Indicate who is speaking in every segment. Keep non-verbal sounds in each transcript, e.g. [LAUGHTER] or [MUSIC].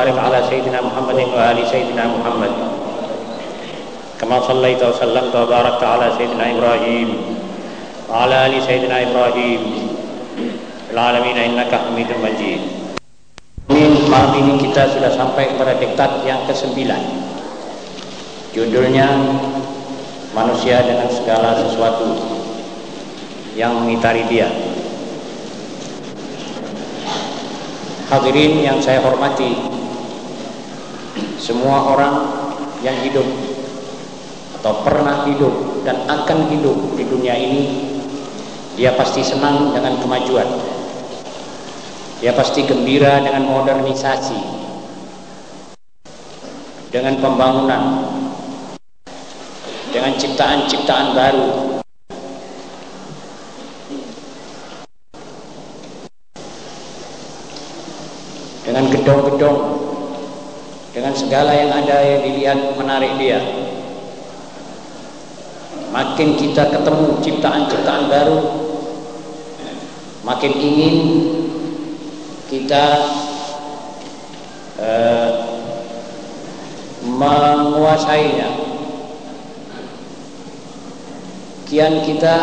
Speaker 1: بارك على سيدنا محمد وآل سيدنا محمد كما صليت وسلمت وباركت على سيدنا إبراهيم وعلى آل سيدنا إبراهيم في العالمين إنك حميد مجيد Amin. Malam ini kita sudah sampai kepada diktat yang ke-9 Judulnya Manusia dengan segala sesuatu Yang mengitari dia Hadirin yang saya hormati semua orang yang hidup Atau pernah hidup dan akan hidup di dunia ini Dia pasti senang dengan kemajuan. Dia pasti gembira dengan modernisasi Dengan pembangunan Dengan ciptaan-ciptaan baru. Dengan gedong-gedong dengan segala yang ada yang dilihat menarik dia. Makin kita ketemu ciptaan-ciptaan baru makin ingin kita uh, menguasainya. Kian kita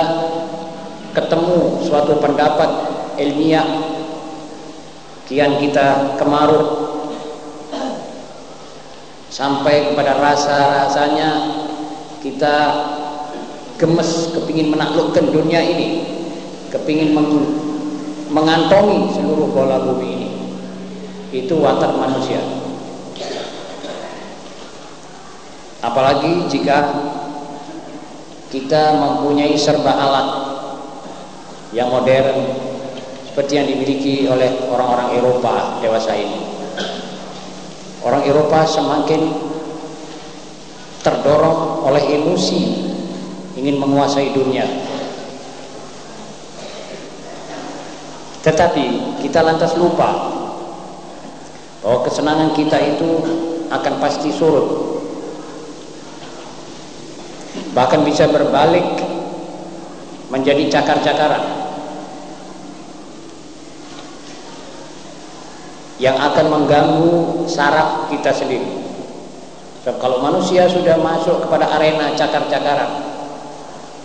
Speaker 1: ketemu suatu pendapat ilmiah kian kita kemarut sampai kepada rasa-rasanya kita gemes kepingin menaklukkan dunia ini. Kepingin meng mengantongi seluruh bola bumi ini. Itu watak manusia. Apalagi jika kita mempunyai serba alat yang modern seperti yang dimiliki oleh orang-orang Eropa dewasa ini. Orang Eropa semakin terdorong oleh emosi ingin menguasai dunia. Tetapi kita lantas lupa bahwa kesenangan kita itu akan pasti surut. Bahkan bisa berbalik menjadi cakar-cakaran. Yang akan mengganggu saraf kita sendiri. So, kalau manusia sudah masuk kepada arena cakar-cakaran,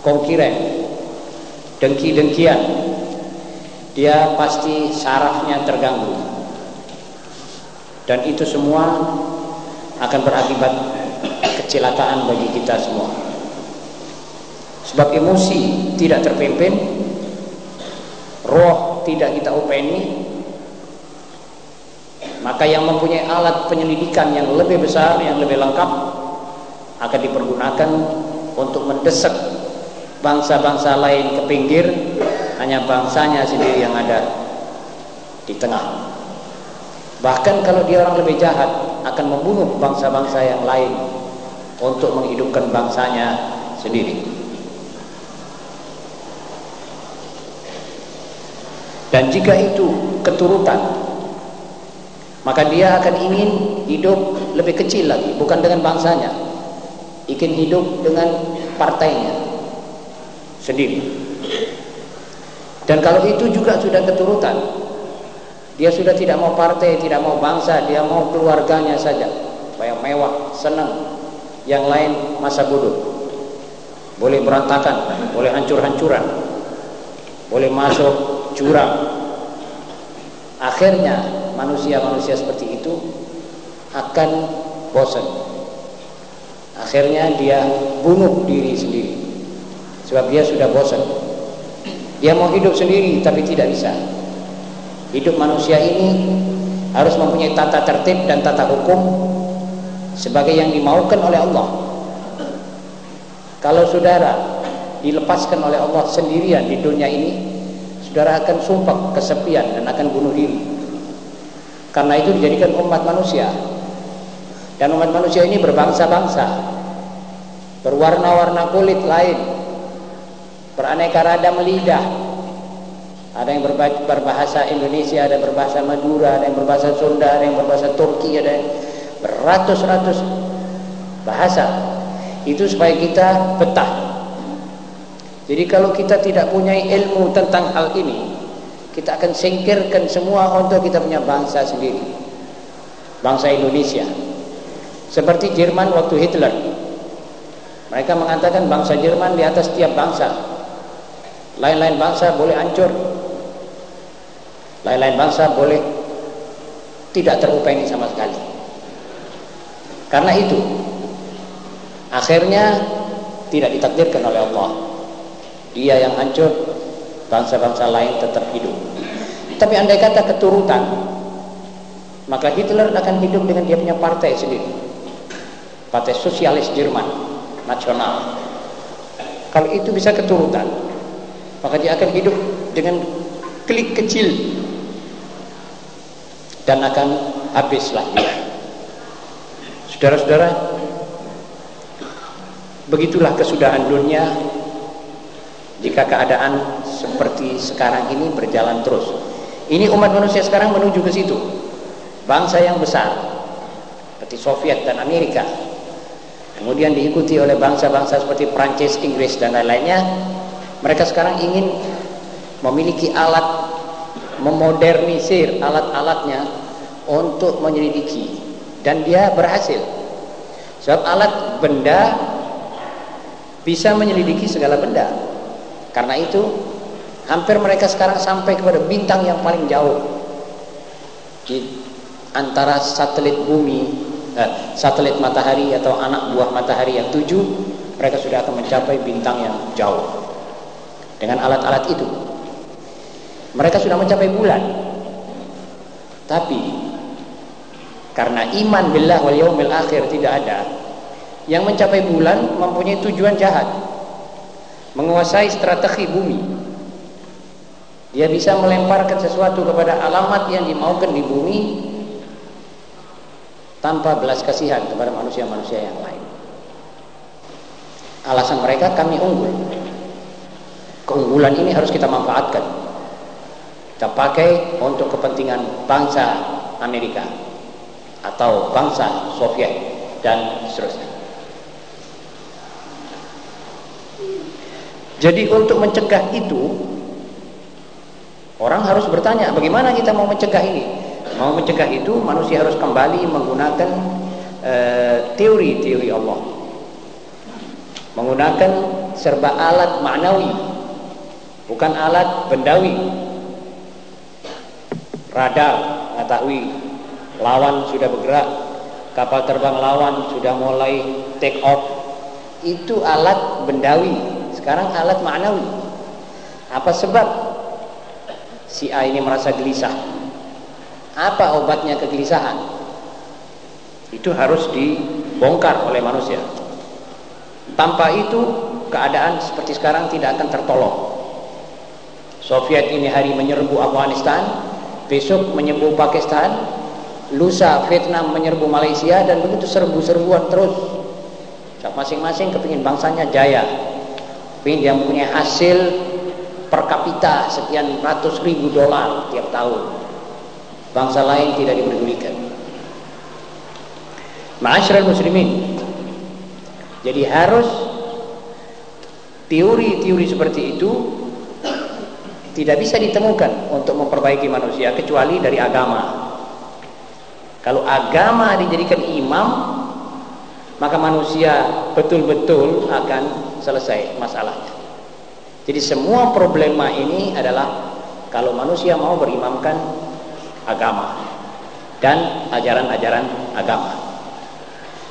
Speaker 1: kongkiren, dengki-dengkian, dia pasti sarafnya terganggu. Dan itu semua akan berakibat kecelakaan bagi kita semua. Sebab emosi tidak terpimpin, roh tidak kita upeni, maka yang mempunyai alat penyelidikan yang lebih besar, yang lebih lengkap akan dipergunakan untuk mendesak bangsa-bangsa lain ke pinggir, hanya bangsanya sendiri yang ada di tengah. Bahkan kalau dia orang lebih jahat akan membunuh bangsa-bangsa yang lain untuk menghidupkan bangsanya sendiri. Dan jika itu keturutan maka dia akan ingin hidup lebih kecil lagi bukan dengan bangsanya. Ingin hidup dengan partainya sendiri. Dan kalau itu juga sudah keturutan dia sudah tidak mau partai tidak mau bangsa dia mau keluarganya saja. Supaya mewah senang. Yang lain masa bodoh. Boleh berantakan boleh hancur-hancuran boleh masuk jurang. Akhirnya manusia-manusia seperti itu akan bosan akhirnya dia bunuh diri sendiri. Sebab dia sudah bosan dia mau hidup sendiri tapi tidak bisa. Hidup manusia ini harus mempunyai tata tertib dan tata hukum sebagai yang dimaukan oleh Allah. Kalau saudara dilepaskan oleh Allah sendirian di dunia ini saudara akan sumpah kesepian dan akan bunuh diri karena itu dijadikan umat manusia. Dan umat manusia ini berbangsa-bangsa. Berwarna-warna kulit lain. Beraneka ragam lidah. Ada yang berbahasa Indonesia, ada yang berbahasa Madura, ada yang berbahasa Sunda, ada yang berbahasa Turki, ada yang beratus-ratus bahasa. Itu supaya kita betah. Jadi kalau kita tidak punya ilmu tentang hal ini, kita akan singkirkan semua untuk kita punya bangsa sendiri bangsa Indonesia. Seperti Jerman waktu Hitler. Mereka mengatakan bangsa Jerman di atas setiap bangsa. Lain-lain bangsa boleh hancur. Lain-lain bangsa boleh tidak terupaini sama sekali. Karena itu, akhirnya tidak ditakdirkan oleh Allah. Dia yang hancur, bangsa-bangsa lain tetap hidup. Tapi andai kata keturutan, maka Hitler akan hidup dengan dia punya partai sendiri. Partai Sosialis Jerman Nasional. Kalau itu bisa keturutan, maka dia akan hidup dengan klik kecil dan akan habislah dia. Saudara-saudara, begitulah kesudahan dunia jika keadaan seperti sekarang ini berjalan terus. Ini umat manusia sekarang menuju ke situ. Bangsa yang besar seperti Soviet dan Amerika. Kemudian diikuti oleh bangsa-bangsa seperti Prancis, Inggris dan lain-lainnya. Mereka sekarang ingin memiliki alat memodernisir alat-alatnya untuk menyelidiki dan dia berhasil sebab alat benda bisa menyelidiki segala benda karena itu hampir mereka sekarang sampai kepada bintang yang paling jauh di antara satelit bumi eh, satelit matahari atau anak buah matahari yang tujuh mereka sudah akan mencapai bintang yang jauh dengan alat-alat itu mereka sudah mencapai bulan tapi karena iman billah wal yaumil akhir tidak ada. Yang mencapai bulan mempunyai tujuan jahat. Menguasai strategi bumi. Dia bisa melemparkan sesuatu kepada alamat yang dimaukan di bumi tanpa belas kasihan kepada manusia-manusia yang lain. Alasan mereka kami unggul. Keunggulan ini harus kita manfaatkan. Kita pakai untuk kepentingan bangsa Amerika atau bangsa Soviet dan seterusnya. Jadi untuk mencegah itu orang harus bertanya bagaimana kita mau mencegah ini? Mau mencegah itu manusia harus kembali menggunakan eh, teori-teori uh, Allah. Menggunakan serba alat maknawi bukan alat bendawi. Radar mengetahui lawan sudah bergerak kapal terbang lawan sudah mulai take off itu alat bendawi sekarang alat maknawi apa sebab si A ini merasa gelisah? Apa obatnya kegelisahan? Itu harus dibongkar oleh manusia. Tanpa itu keadaan seperti sekarang tidak akan tertolong. Soviet ini hari menyerbu Afghanistan besok menyerbu Pakistan lusa Vietnam menyerbu Malaysia dan begitu serbu-serbuan terus. Masing-masing kepingin bangsanya jaya ingin dia mempunyai hasil per kapita sekian ratus ribu dolar tiap tahun. Bangsa lain tidak dipedulikan Ma'asyiral muslimin jadi harus teori-teori seperti itu tidak bisa ditemukan untuk memperbaiki manusia kecuali dari agama. Kalau agama dijadikan imam, maka manusia betul-betul akan selesai masalahnya. Jadi semua problema ini adalah kalau manusia mau berimamkan agama dan ajaran-ajaran agama.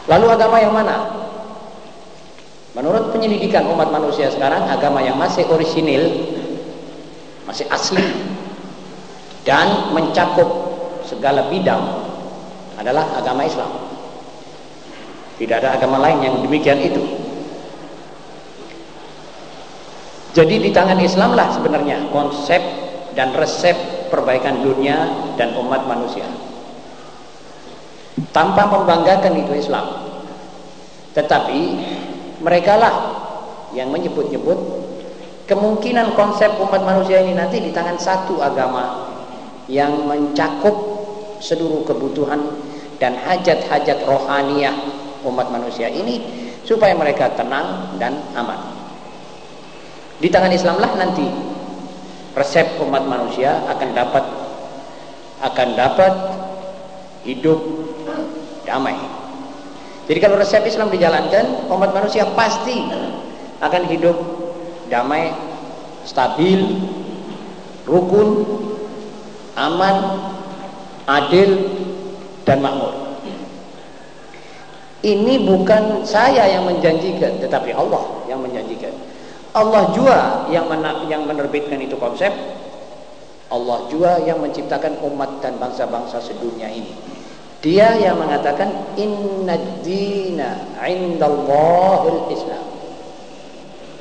Speaker 1: Lalu agama yang mana? Menurut penyelidikan umat manusia sekarang, agama yang masih orisinil, masih asli, dan mencakup segala bidang adalah agama Islam. Tidak ada agama lain yang demikian itu. Jadi di tangan Islam lah sebenarnya konsep dan resep perbaikan dunia dan umat manusia. Tanpa membanggakan itu Islam. Tetapi mereka lah yang menyebut-nyebut kemungkinan konsep umat manusia ini nanti di tangan satu agama yang mencakup seluruh kebutuhan dan hajat-hajat rohaniah umat manusia ini supaya mereka tenang dan aman. Di tangan Islamlah nanti resep umat manusia akan dapat akan dapat hidup damai. Jadi kalau resep Islam dijalankan, umat manusia pasti akan hidup damai, stabil, rukun, aman, adil, dan makmur. Ini bukan saya yang menjanjikan, tetapi Allah yang menjanjikan. Allah juga yang yang menerbitkan itu konsep. Allah juga yang menciptakan umat dan bangsa-bangsa sedunia ini. Dia yang mengatakan inna dina indallahil Islam.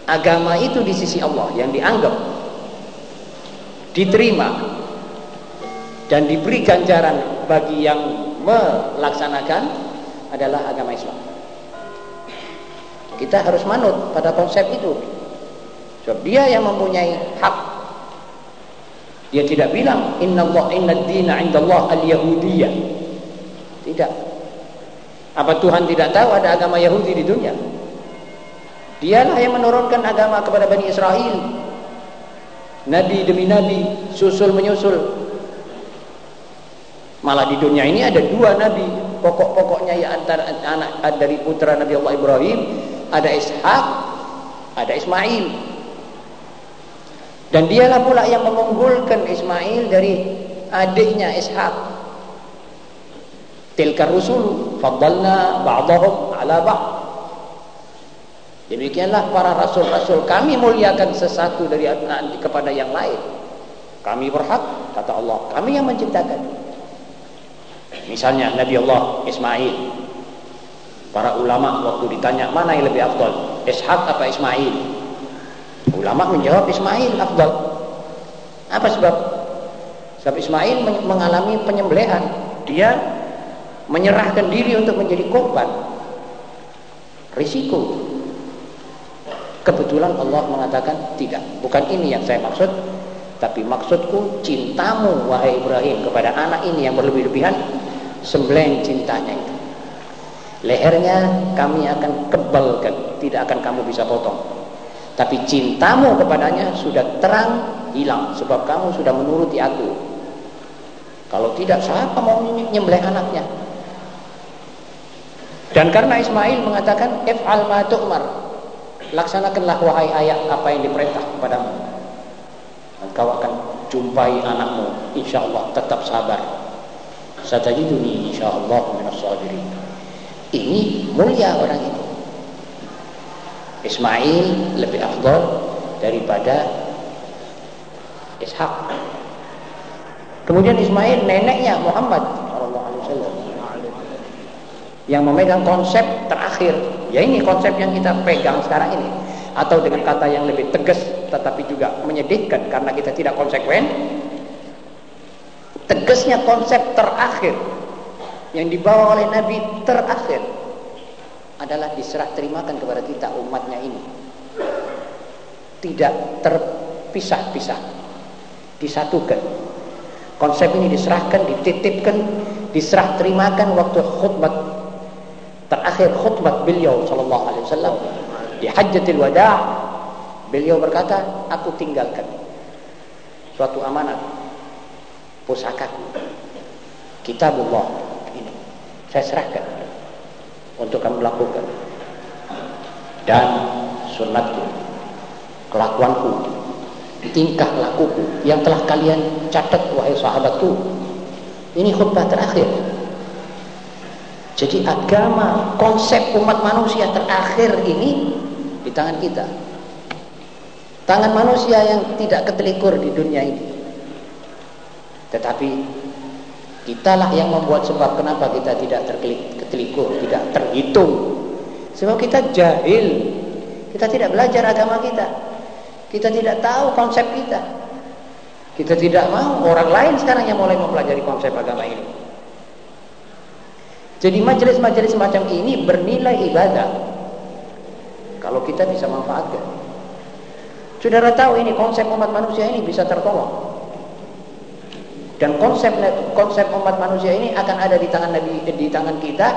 Speaker 1: Agama itu di sisi Allah yang dianggap diterima dan diberi ganjaran bagi yang melaksanakan adalah agama Islam. Kita harus manut pada konsep itu. Sebab dia yang mempunyai hak. Dia tidak bilang inna Allah inna dina indallah al-yahudiyah. Tidak. Apa Tuhan tidak tahu ada agama Yahudi di dunia? Dialah yang menurunkan agama kepada Bani Israel. Nabi demi nabi, susul menyusul. Malah di dunia ini ada dua nabi. Pokok-pokoknya ya antara anak dari putra Nabi Allah Ibrahim, ada Ishak, ada Ismail. Dan dialah pula yang mengunggulkan Ismail dari adiknya Ishak. Tilka rusul faddalna ba'dahum ala ba'd. Demikianlah para rasul-rasul kami muliakan sesuatu dari kepada yang lain. Kami berhak kata Allah, kami yang menciptakan. Misalnya Nabi Allah Ismail. Para ulama waktu ditanya mana yang lebih afdal, Ishak apa Ismail? Ulama menjawab Ismail afdal. Apa sebab? Sebab Ismail mengalami penyembelihan. Dia menyerahkan diri untuk menjadi korban. Risiko Kebetulan Allah mengatakan tidak. Bukan ini yang saya maksud. Tapi maksudku cintamu wahai Ibrahim kepada anak ini yang berlebih-lebihan. Sembeleng cintanya itu. Lehernya kami akan kebalkan. Tidak akan kamu bisa potong. Tapi cintamu kepadanya sudah terang hilang. Sebab kamu sudah menuruti aku. Kalau tidak siapa mau nyembelih anaknya. Dan karena Ismail mengatakan if'al ma tu'mar Laksanakanlah wahai ayah apa yang diperintah kepadamu. Engkau akan jumpai anakmu insyaallah tetap sabar. Satajiduni insyaallah minas sabirin. Ini mulia orang itu. Ismail lebih afdal daripada Ishak. Kemudian Ismail neneknya Muhammad yang memegang konsep terakhir. Ya ini konsep yang kita pegang sekarang ini. Atau dengan kata yang lebih tegas tetapi juga menyedihkan karena kita tidak konsekuen. Tegasnya konsep terakhir yang dibawa oleh Nabi terakhir adalah diserah terimakan kepada kita umatnya ini. Tidak terpisah-pisah. Disatukan. Konsep ini diserahkan dititipkan diserah terimakan waktu khutbah terakhir khutbah beliau sallallahu alaihi wasallam di hajjatil wada' beliau berkata aku tinggalkan suatu amanat pusakaku kitabullah ini. Saya serahkan untuk kamu lakukan dan sunnatku kelakuanku tingkah lakuku yang telah kalian catat wahai sahabatku ini khutbah terakhir jadi agama, konsep umat manusia terakhir ini di tangan kita. Tangan manusia yang tidak ketelikur di dunia ini. Tetapi kitalah yang membuat sebab kenapa kita tidak terketelikur, tidak terhitung. Sebab kita jahil. Kita tidak belajar agama kita. Kita tidak tahu konsep kita. Kita tidak mau orang lain sekarang yang mulai mempelajari konsep agama ini. Jadi majelis-majelis semacam ini bernilai ibadah. Kalau kita bisa manfaatkan. Saudara tahu ini konsep umat manusia ini bisa tertolong. Dan konsep konsep umat manusia ini akan ada di tangan Nabi di tangan kita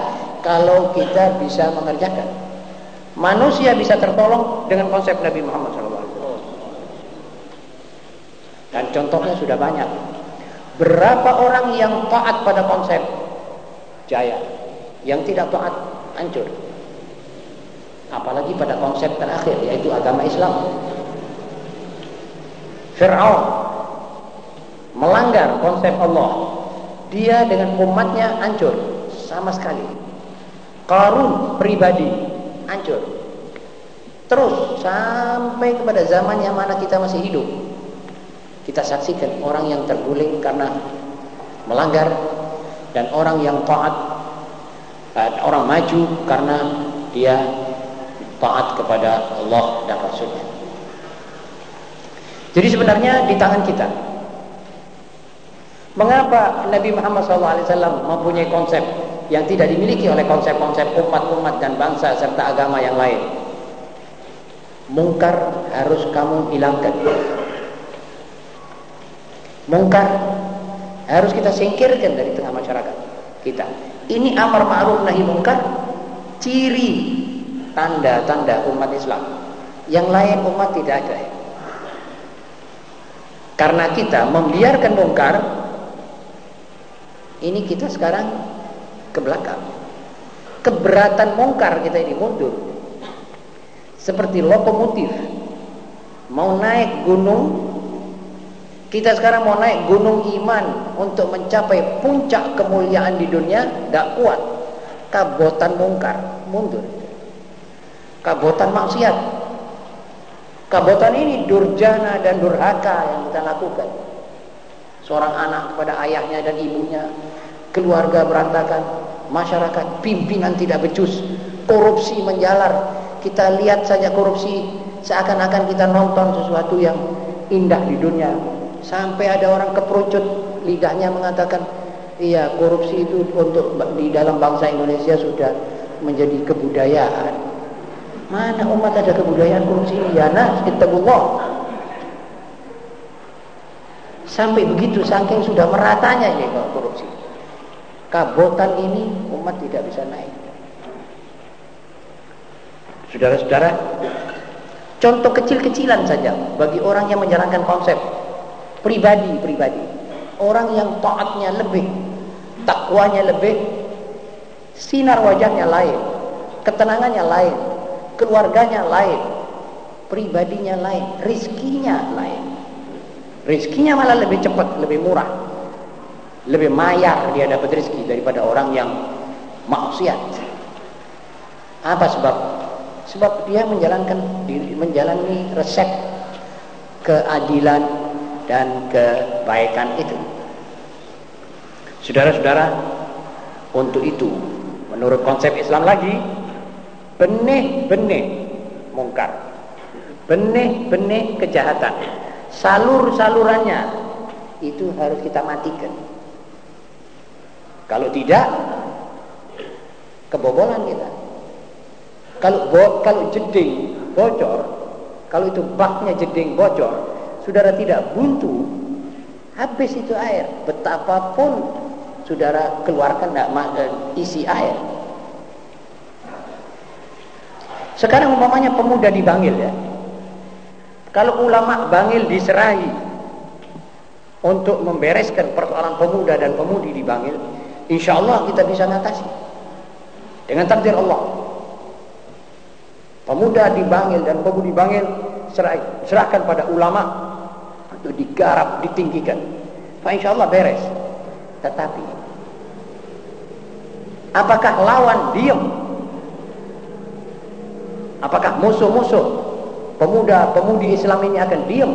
Speaker 1: kalau kita bisa mengerjakan. Manusia bisa tertolong dengan konsep Nabi Muhammad SAW. Dan contohnya sudah banyak. Berapa orang yang taat pada konsep jaya? Yang tidak taat hancur. Apalagi pada konsep terakhir yaitu agama Islam. Fir'aun melanggar konsep Allah. Dia dengan umatnya hancur sama sekali. Karun pribadi hancur. Terus sampai kepada zaman yang mana kita masih hidup. Kita saksikan orang yang terguling karena melanggar dan orang yang taat orang maju karena dia taat kepada Allah dan Rasulnya. Jadi sebenarnya di tangan kita. Mengapa Nabi Muhammad SAW mempunyai konsep yang tidak dimiliki oleh konsep-konsep umat-umat dan bangsa serta agama yang lain? Mungkar harus kamu hilangkan. Mungkar harus kita singkirkan dari tengah masyarakat kita. Ini amar ma'ruf nahi mungkar ciri tanda-tanda umat Islam. Yang lain umat tidak ada. Karena kita membiarkan mungkar ini kita sekarang ke belakang. Keberatan mungkar kita ini mundur. Seperti lokomotif mau naik gunung kita sekarang mau naik gunung iman untuk mencapai puncak kemuliaan di dunia, tidak kuat. Kabotan mungkar, mundur. Kabotan maksiat. Kabotan ini durjana dan durhaka yang kita lakukan. Seorang anak kepada ayahnya dan ibunya, keluarga berantakan, masyarakat pimpinan tidak becus, korupsi menjalar. Kita lihat saja korupsi seakan-akan kita nonton sesuatu yang indah di dunia Sampai ada orang keperucut lidahnya mengatakan, iya korupsi itu untuk di dalam bangsa Indonesia sudah menjadi kebudayaan. Mana umat ada kebudayaan korupsi? Ya nas, Allah. Sampai begitu, saking sudah meratanya ini korupsi. Kabotan ini umat tidak bisa naik. Saudara-saudara, contoh kecil-kecilan saja bagi orang yang menjalankan konsep pribadi-pribadi. Orang yang taatnya lebih, takwanya lebih, sinar wajahnya lain, ketenangannya lain, keluarganya lain, pribadinya lain, rizkinya lain. Rizkinya malah lebih cepat, lebih murah. Lebih mayar dia dapat rizki daripada orang yang maksiat. Apa sebab? Sebab dia menjalankan menjalani resep keadilan dan kebaikan itu. Saudara-saudara, untuk itu menurut konsep Islam lagi benih-benih mungkar, benih-benih kejahatan, salur-salurannya itu harus kita matikan. Kalau tidak, kebobolan kita. Kalau bo kalau jeding bocor, kalau itu baknya jeding bocor, saudara tidak buntu, habis itu air. Betapapun saudara keluarkan tidak isi air. Sekarang umpamanya pemuda di Bangil ya. Kalau ulama Bangil diserahi untuk membereskan persoalan pemuda dan pemudi di Bangil, insya Allah kita bisa ngatasi dengan takdir Allah. Pemuda di Bangil dan pemudi Bangil serahkan pada ulama itu digarap, ditinggikan. Fa insya Allah beres. Tetapi apakah lawan diam? Apakah musuh-musuh pemuda-pemudi Islam ini akan diam?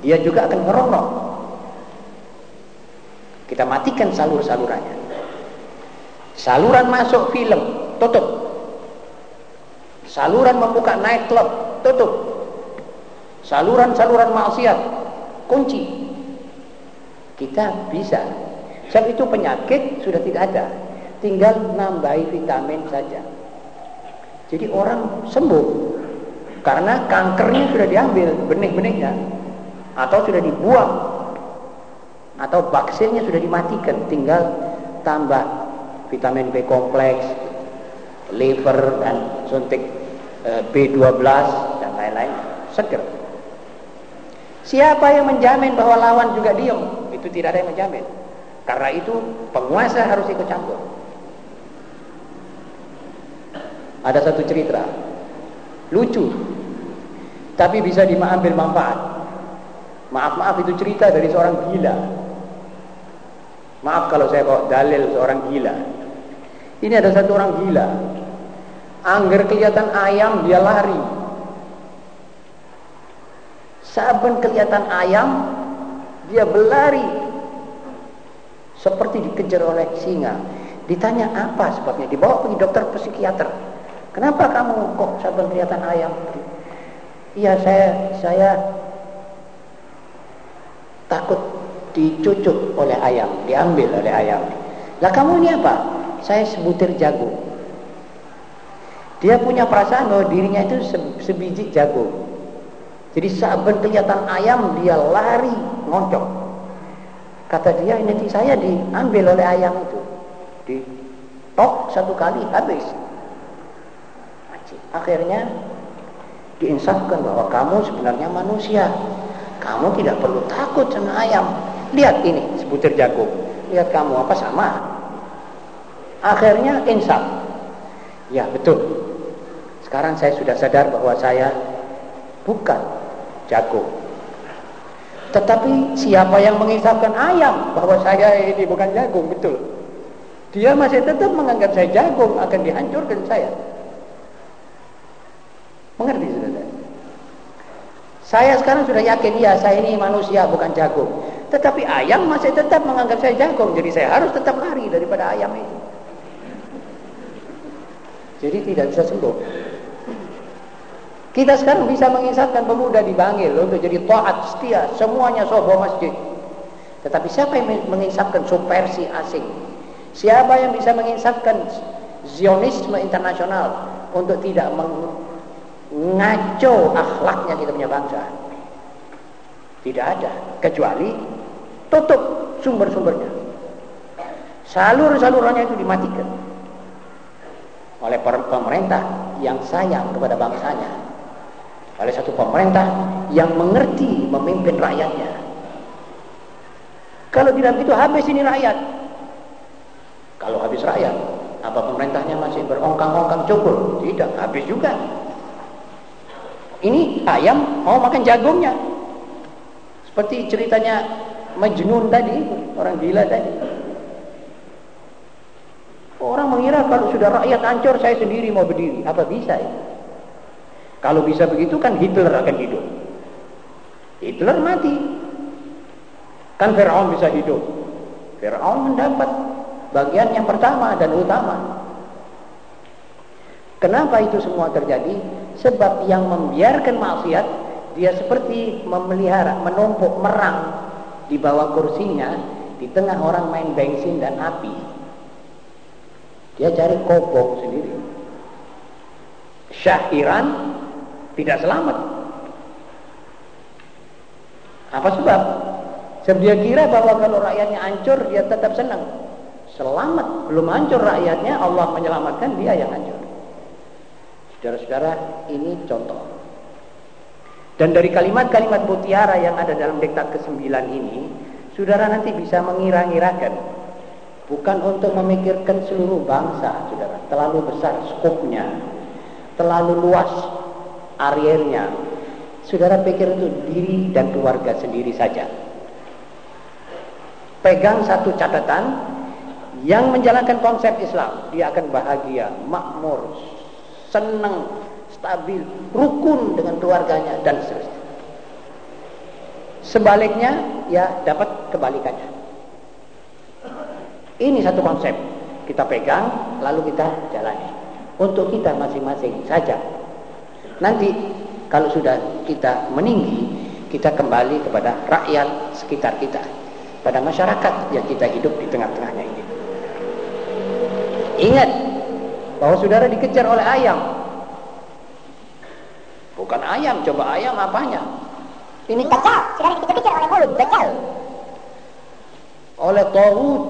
Speaker 1: Dia juga akan meronok. Kita matikan salur-salurannya. Saluran masuk film, tutup. Saluran membuka night club, tutup saluran-saluran maksiat kunci kita bisa sebab itu penyakit sudah tidak ada tinggal nambahi vitamin saja jadi orang sembuh karena kankernya sudah diambil benih-benihnya atau sudah dibuang atau vaksinnya sudah dimatikan tinggal tambah vitamin B kompleks liver dan suntik eh, B12 dan lain-lain seger Siapa yang menjamin bahwa lawan juga diam? Itu tidak ada yang menjamin. Karena itu penguasa harus ikut campur. Ada satu cerita. Lucu. Tapi bisa diambil manfaat. Maaf-maaf itu cerita dari seorang gila. Maaf kalau saya bawa dalil seorang gila. Ini ada satu orang gila. Angger kelihatan ayam dia lari. Saben kelihatan ayam dia berlari seperti dikejar oleh singa. Ditanya apa sebabnya? Dibawa pergi dokter psikiater. Kenapa kamu kok saben kelihatan ayam? Iya saya saya takut dicucuk oleh ayam, diambil oleh ayam. Lah kamu ini apa? Saya sebutir jagung. Dia punya perasaan bahwa dirinya itu sebiji jagung. Jadi saben kelihatan ayam dia lari ngocok. Kata dia ini saya diambil oleh ayam itu. Di tok satu kali habis. Akhirnya diinsafkan bahwa kamu sebenarnya manusia. Kamu tidak perlu takut sama ayam. Lihat ini sebutir jagung. Lihat kamu apa sama. Akhirnya insaf. Ya betul. Sekarang saya sudah sadar bahwa saya bukan jagung. Tetapi siapa yang mengisapkan ayam bahwa saya ini bukan jagung, betul. Dia masih tetap menganggap saya jagung, akan dihancurkan saya. Mengerti? Saya sekarang sudah yakin, ya saya ini manusia bukan jagung. Tetapi ayam masih tetap menganggap saya jagung, jadi saya harus tetap lari daripada ayam itu. Jadi tidak bisa sembuh. Kita sekarang bisa mengisahkan pemuda di Bangil untuk jadi taat setia, semuanya sobo masjid. Tetapi siapa yang mengisahkan subversi asing? Siapa yang bisa mengisahkan Zionisme internasional untuk tidak ngaco akhlaknya kita punya bangsa. Tidak ada kecuali tutup sumber-sumbernya. Salur-salurannya itu dimatikan oleh pemerintah yang sayang kepada bangsanya. Oleh satu pemerintah yang mengerti memimpin rakyatnya. Kalau tidak begitu habis ini rakyat. Kalau habis rakyat, apa pemerintahnya masih berongkang-ongkang cukur? Tidak, habis juga. Ini ayam mau makan jagungnya. Seperti ceritanya Majnun tadi, orang gila tadi. Orang mengira kalau sudah rakyat hancur saya sendiri mau berdiri. Apa bisa ya? Kalau bisa begitu kan Hitler akan hidup. Hitler mati. Kan Fir'aun bisa hidup. Fir'aun mendapat bagian yang pertama dan utama. Kenapa itu semua terjadi? Sebab yang membiarkan maksiat dia seperti memelihara, menumpuk merang di bawah kursinya di tengah orang main bensin dan api. Dia cari kobok sendiri. Syah Iran tidak selamat. Apa sebab? Sebab dia kira bahwa kalau rakyatnya hancur dia tetap senang. Selamat, belum hancur rakyatnya, Allah menyelamatkan dia yang hancur. Saudara-saudara, ini contoh. Dan dari kalimat-kalimat mutiara yang ada dalam diktat ke-9 ini, saudara nanti bisa mengira-ngirakan. Bukan untuk memikirkan seluruh bangsa, saudara. Terlalu besar skopnya. Terlalu luas arealnya. Saudara pikir itu diri dan keluarga sendiri saja. Pegang satu catatan yang menjalankan konsep Islam, dia akan bahagia, makmur, senang, stabil, rukun dengan keluarganya dan seterusnya. Sebaliknya ya dapat kebalikannya. Ini satu konsep kita pegang lalu kita jalani untuk kita masing-masing saja. Nanti kalau sudah kita meninggi, kita kembali kepada rakyat sekitar kita, pada masyarakat yang kita hidup di tengah-tengahnya ini. Ingat bahwa saudara dikejar oleh ayam. Bukan ayam, coba ayam apanya?
Speaker 2: Ini becal, saudara dikejar oleh mulut, becal.
Speaker 1: Oleh Tawud,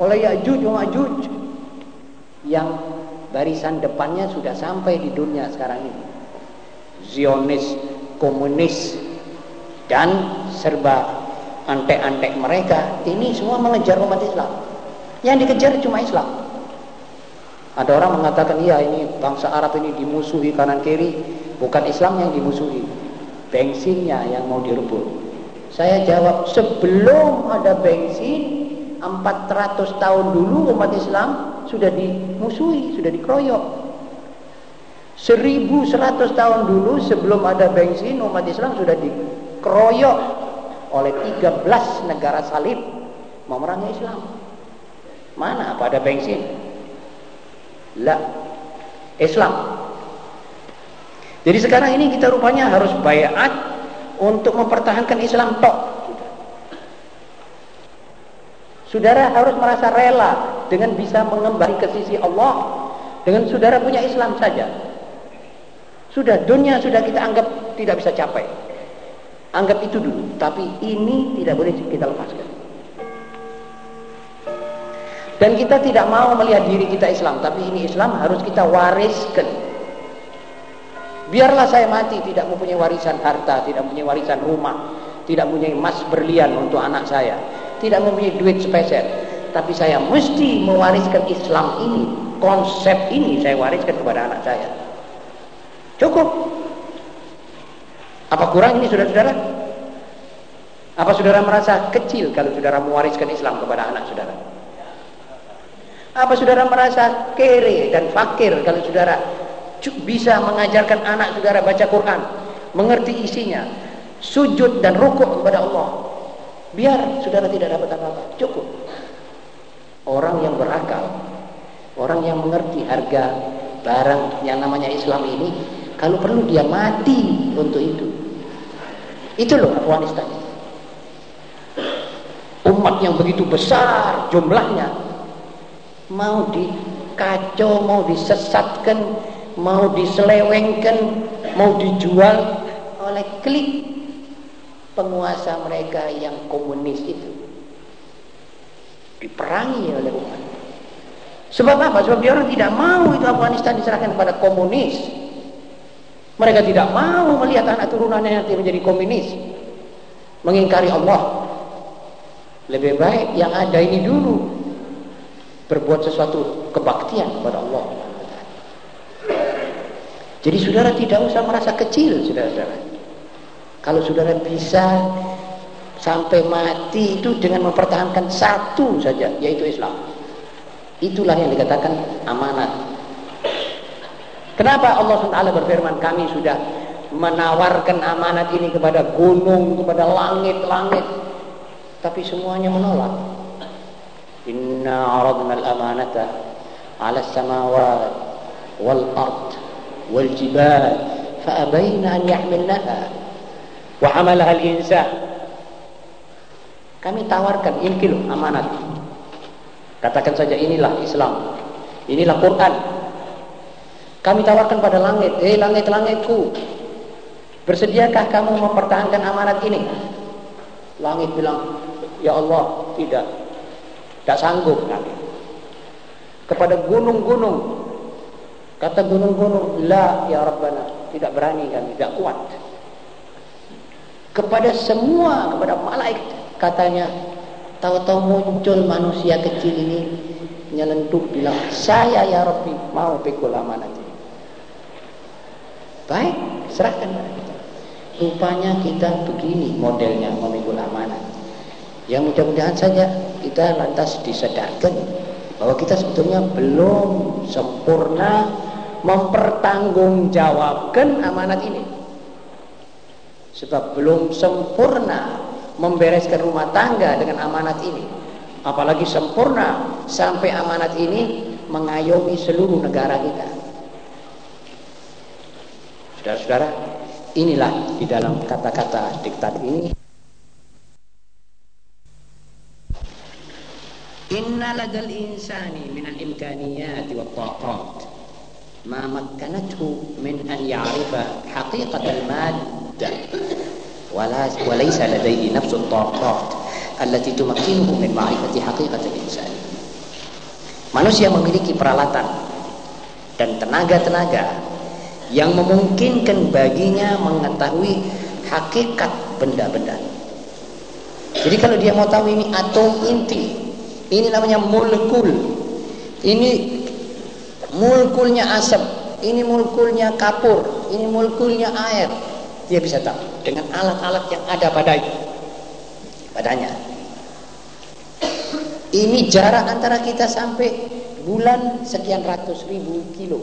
Speaker 1: oleh Ya'juj Ma'juj yang barisan depannya sudah sampai di dunia sekarang ini. Zionis, komunis dan serba antek-antek mereka ini semua mengejar umat Islam. Yang dikejar cuma Islam. Ada orang mengatakan iya ini bangsa Arab ini dimusuhi kanan kiri, bukan Islam yang dimusuhi, bensinnya yang mau direbut. Saya jawab sebelum ada bensin 400 tahun dulu umat Islam sudah dimusuhi, sudah dikeroyok. 1100 tahun dulu sebelum ada bensin umat Islam sudah dikeroyok oleh 13 negara salib memerangi Islam. Mana pada bensin? La Islam. Jadi sekarang ini kita rupanya harus bayat untuk mempertahankan Islam tok. Saudara harus merasa rela dengan bisa mengembali ke sisi Allah dengan saudara punya Islam saja. Sudah dunia sudah kita anggap tidak bisa capai. Anggap itu dulu, tapi ini tidak boleh kita lepaskan. Dan kita tidak mau melihat diri kita Islam, tapi ini Islam harus kita wariskan. Biarlah saya mati tidak mempunyai warisan harta, tidak mempunyai warisan rumah, tidak mempunyai emas berlian untuk anak saya tidak mempunyai duit spesial tapi saya mesti mewariskan Islam ini konsep ini saya wariskan kepada anak saya. Cukup. Apa kurang ini saudara-saudara? Apa saudara merasa kecil kalau saudara mewariskan Islam kepada anak saudara apa saudara merasa kere dan fakir kalau saudara bisa mengajarkan anak saudara baca Quran mengerti isinya sujud dan rukuk kepada Allah Biar saudara tidak dapat apa-apa, cukup. Orang yang berakal, orang yang mengerti harga barang yang namanya Islam ini, kalau perlu dia mati untuk itu. Itu loh Afghanistan. Umat yang begitu besar jumlahnya mau dikacau, mau disesatkan, mau diselewengkan, mau dijual oleh klik penguasa mereka yang komunis itu. Diperangi oleh umat sebab apa? sebab dia orang tidak mau itu Afghanistan diserahkan kepada komunis. Mereka tidak mau melihat anak turunannya nanti menjadi komunis. Mengingkari Allah. Lebih baik yang ada ini dulu berbuat sesuatu kebaktian kepada Allah jadi saudara tidak usah merasa kecil saudara-saudara kalau saudara bisa sampai mati itu dengan mempertahankan satu saja, yaitu Islam. Itulah yang dikatakan amanat. Kenapa Allah SWT berfirman kami sudah menawarkan amanat ini kepada gunung, kepada langit-langit. Tapi semuanya menolak. Samawat wal ard wal jibal fa abayna an yahmilnaha wa amalaha al-insan kami tawarkan ini amanat. Katakan saja inilah Islam. Inilah Quran. Kami tawarkan pada langit. Eh langit-langitku. Bersediakah kamu mempertahankan amanat ini? Langit bilang ya Allah tidak tidak sanggup kami. Kepada gunung-gunung. Kata gunung-gunung la ya Rabbana. Tidak berani kami tidak kuat. Kepada semua kepada malaikat katanya tahu-tahu muncul manusia kecil ini nyelentuk bilang saya ya Rabbi mau pikul amanat ini baik serahkan. Rupanya kita begini modelnya memikul amanat yang mudah-mudahan saja kita lantas disadarkan bahwa kita sebetulnya belum sempurna mempertanggungjawabkan amanat ini Sebab belum sempurna membereskan rumah tangga dengan amanat ini. Apalagi sempurna sampai amanat ini mengayomi seluruh negara kita. Saudara-saudara, inilah di dalam kata-kata diktat ini. Inna ladal insani minal imkaniyati wa taqat ma makkanathu min an ya'rifa haqiqatal mad ولا وليس لديه نفس الطاقات التي تمكنه من معرفة حقيقة الإنسان manusia memiliki peralatan dan tenaga-tenaga yang memungkinkan baginya mengetahui hakikat benda-benda. Jadi kalau dia mau tahu ini atom inti, ini namanya molekul, ini mulkulnya asap, ini mulkulnya kapur, ini mulkulnya air. Dia bisa tahu dengan alat-alat yang ada pada padanya. Ini jarak antara kita sampai bulan sekian ratus ribu kilo.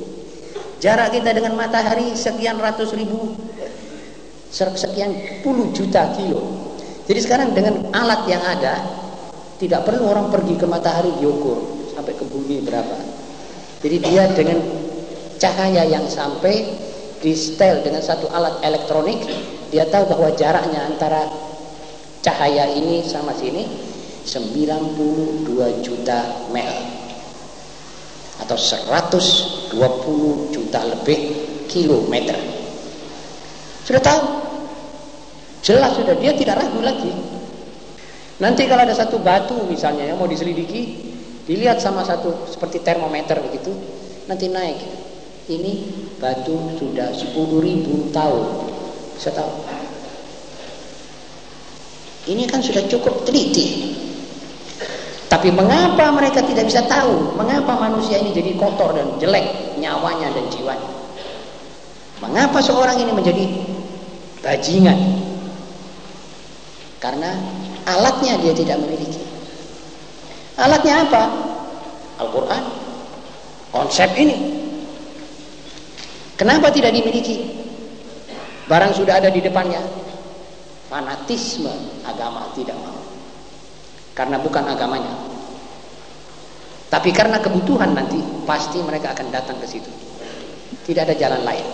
Speaker 1: Jarak kita dengan matahari sekian ratus ribu sekian puluh juta kilo. Jadi sekarang dengan alat yang ada tidak perlu orang pergi ke matahari diukur sampai ke bumi berapa. Jadi dia dengan cahaya yang sampai di setel dengan satu alat elektronik, dia tahu bahwa jaraknya antara cahaya ini sama sini 92 juta mil atau 120 juta lebih kilometer. Sudah tahu. Jelas sudah dia tidak ragu lagi. Nanti kalau ada satu batu misalnya yang mau diselidiki, dilihat sama satu seperti termometer begitu, nanti naik. Ini batu sudah 10 ribu tahun. Bisa tahu. Ini kan sudah cukup teliti. Tapi mengapa mereka tidak bisa tahu? Mengapa manusia ini jadi kotor dan jelek nyawanya dan jiwanya? Mengapa seorang ini menjadi bajingan? Karena Alatnya dia tidak memiliki. Alatnya apa? Al-Quran. Konsep ini. Kenapa tidak dimiliki? Barang sudah ada di depannya. Fanatisme agama tidak mau. Karena bukan agamanya. Tapi karena kebutuhan nanti pasti mereka akan datang ke situ. Tidak ada jalan lain.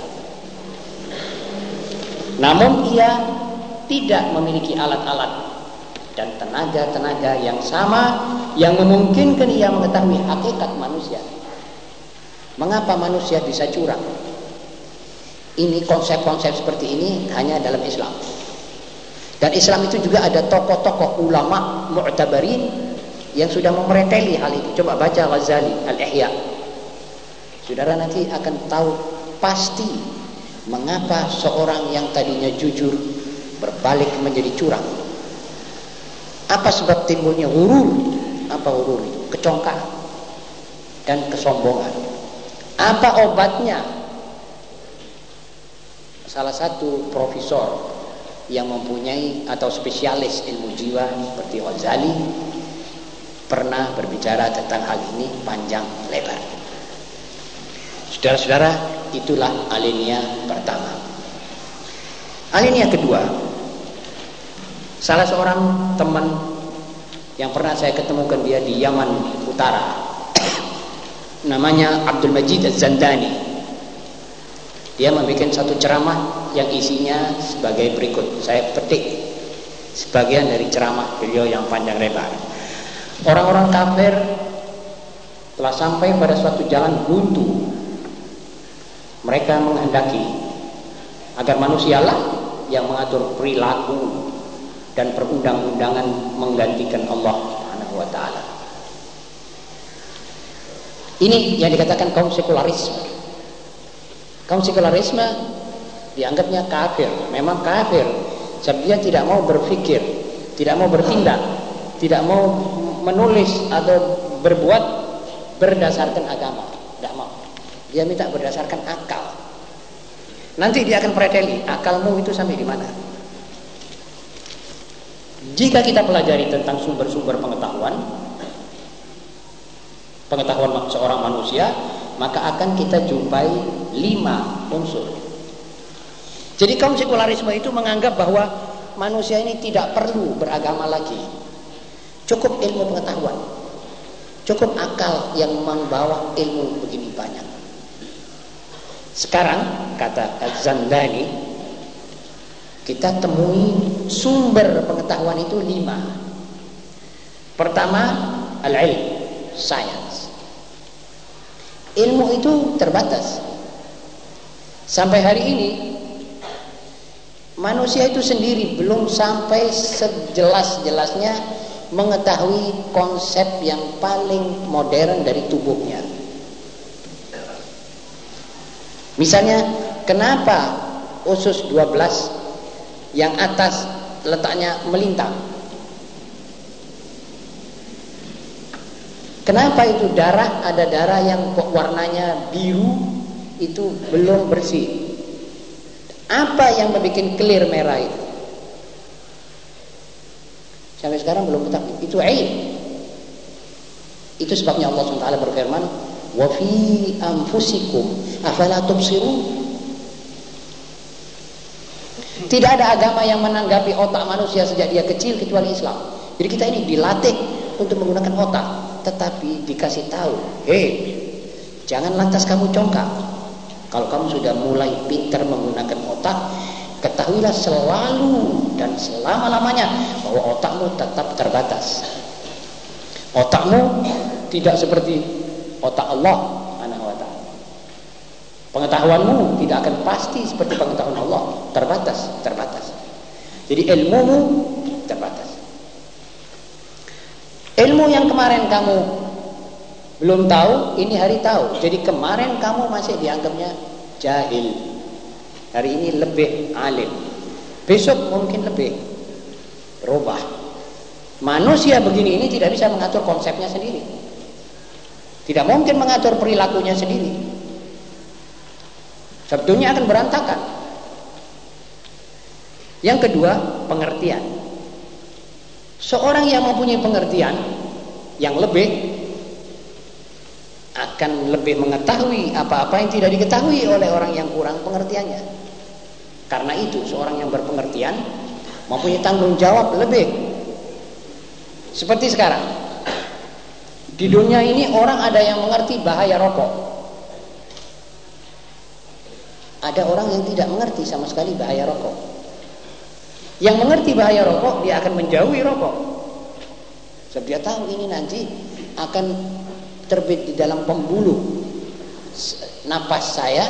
Speaker 1: Namun ia tidak memiliki alat-alat dan tenaga-tenaga yang sama yang memungkinkan ia mengetahui hakikat manusia. Mengapa manusia bisa curang? Ini konsep-konsep seperti ini hanya dalam Islam. Dan Islam itu juga ada tokoh-tokoh ulama mu'tabarin yang sudah memereteli hal itu. Coba baca Ghazali Al-Ihya. Saudara nanti akan tahu pasti mengapa seorang yang tadinya jujur berbalik menjadi curang. Apa sebab timbulnya hurur? Apa hurur itu? Kecongkak dan kesombongan. Apa obatnya? Salah satu profesor yang mempunyai atau spesialis ilmu jiwa seperti Ghazali pernah berbicara tentang hal ini panjang lebar. Saudara-saudara, itulah alinea pertama. Alinea kedua, Salah seorang teman yang pernah saya ketemukan dia di Yaman Utara. [COUGHS] Namanya Abdul Majid Az-Zandani. Dia membuat satu ceramah yang isinya sebagai berikut. Saya petik sebagian dari ceramah beliau yang panjang lebar. Orang-orang kafir telah sampai pada suatu jalan buntu. Mereka menghendaki agar manusialah yang mengatur perilaku dan perundang-undangan menggantikan Allah Subhanahu wa taala. Ini yang dikatakan kaum sekularisme. Kaum sekularisme dianggapnya kafir, memang kafir. Sebab dia tidak mau berpikir, tidak mau bertindak, tidak mau menulis atau berbuat berdasarkan agama, tidak mau. Dia minta berdasarkan akal. Nanti dia akan preteli, akalmu itu sampai di mana? Jika kita pelajari tentang sumber-sumber pengetahuan, pengetahuan seorang manusia, maka akan kita jumpai lima unsur. Jadi kaum sekularisme itu menganggap bahwa manusia ini tidak perlu beragama lagi. Cukup ilmu pengetahuan. Cukup akal yang membawa ilmu begini banyak. Sekarang kata Zandani kita temui sumber pengetahuan itu lima. Pertama, al-ilm, science. Ilmu itu terbatas. Sampai hari ini manusia itu sendiri belum sampai sejelas-jelasnya mengetahui konsep yang paling modern dari tubuhnya. Misalnya, kenapa usus 12 yang atas letaknya melintang Kenapa itu darah ada darah yang warnanya biru itu belum bersih? Apa yang membuat clear merah itu? Sampai sekarang belum ketahui. Itu air. Itu sebabnya Allah SWT berfirman, "Wa fi anfusikum afala tubsirun?" Tidak ada agama yang menanggapi otak manusia sejak dia kecil kecuali Islam. Jadi kita ini dilatih untuk menggunakan otak tetapi dikasih tahu, hei, jangan lantas kamu congkak. Kalau kamu sudah mulai pintar menggunakan otak, ketahuilah selalu dan selama-lamanya bahwa otakmu tetap terbatas. Otakmu tidak seperti otak Allah Pengetahuanmu tidak akan pasti seperti pengetahuan Allah, terbatas, terbatas. Jadi ilmumu terbatas. Ilmu yang kemarin kamu belum tahu, ini hari tahu. Jadi kemarin kamu masih dianggapnya jahil. Hari ini lebih alim. Besok mungkin lebih berubah. Manusia begini ini tidak bisa mengatur konsepnya sendiri. Tidak mungkin mengatur perilakunya sendiri. Sebetulnya akan berantakan. Yang kedua, pengertian. Seorang yang mempunyai pengertian yang lebih akan lebih mengetahui apa-apa yang tidak diketahui oleh orang yang kurang pengertiannya. Karena itu seorang yang berpengertian mempunyai tanggung jawab lebih. Seperti sekarang. Di dunia ini orang ada yang mengerti bahaya rokok. Ada orang yang tidak mengerti sama sekali bahaya rokok. Yang mengerti bahaya rokok, dia akan menjauhi rokok. Sebab dia tahu ini nanti akan terbit di dalam pembuluh napas saya